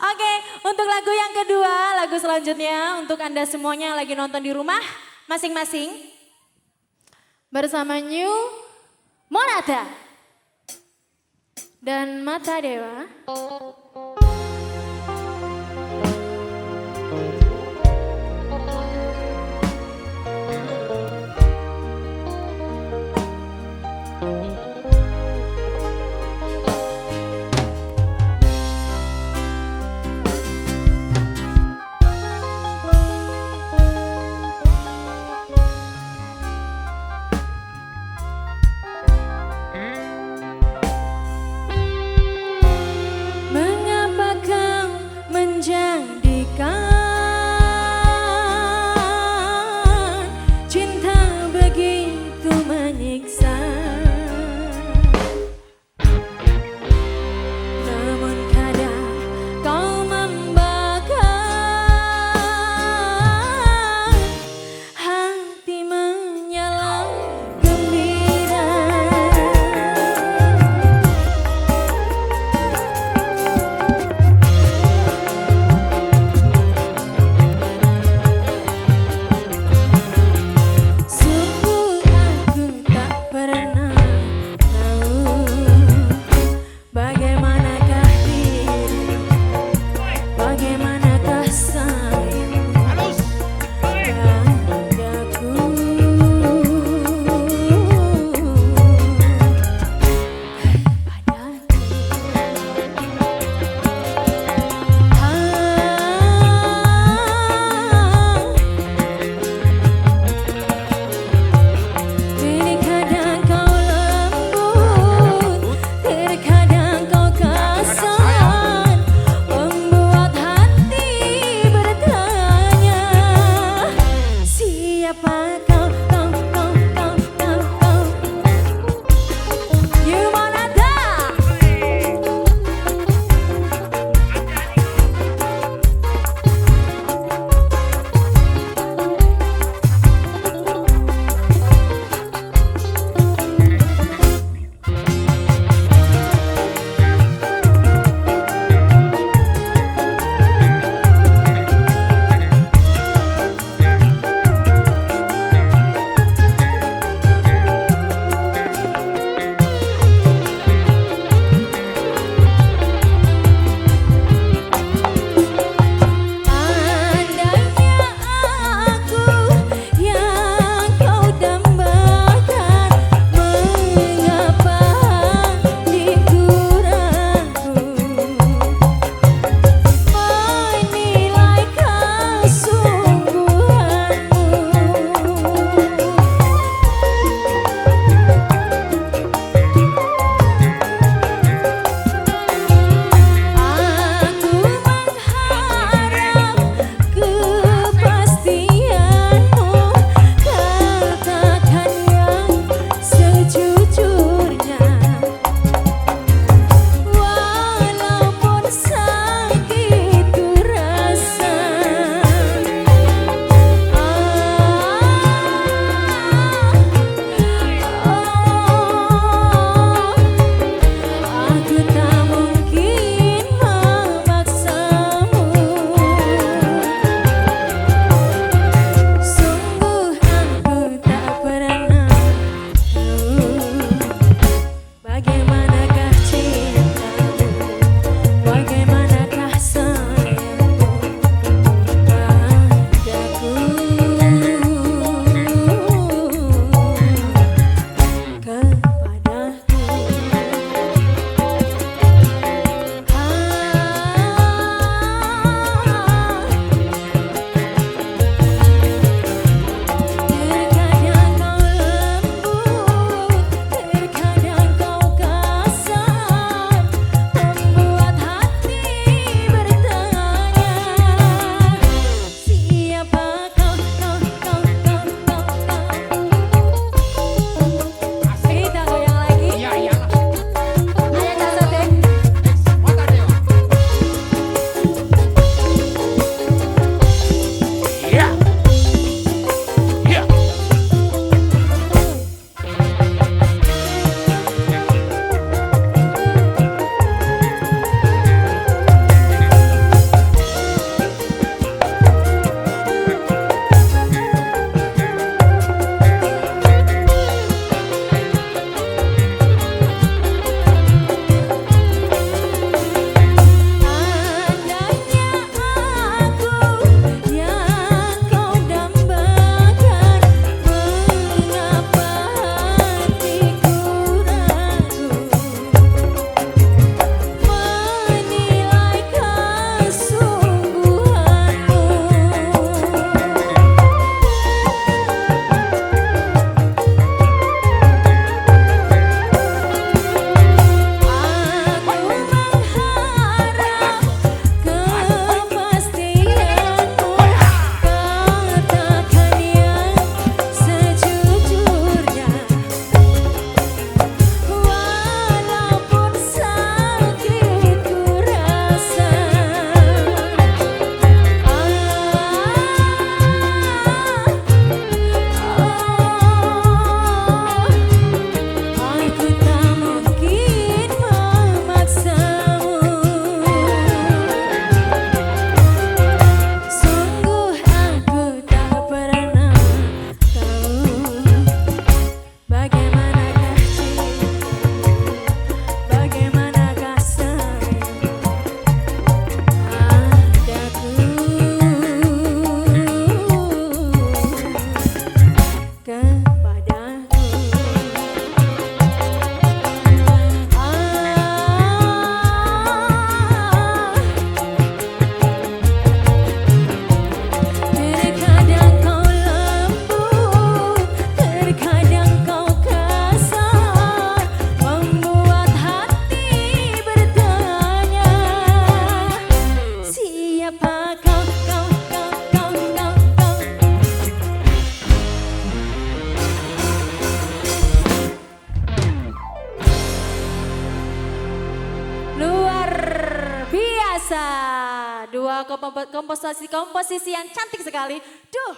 Oke, untuk lagu yang kedua, lagu selanjutnya untuk Anda semuanya yang lagi nonton di rumah, masing-masing. Bersama New Monata dan Mata Dewa. Dua komposisi komposisi yang cantik sekali. Duh.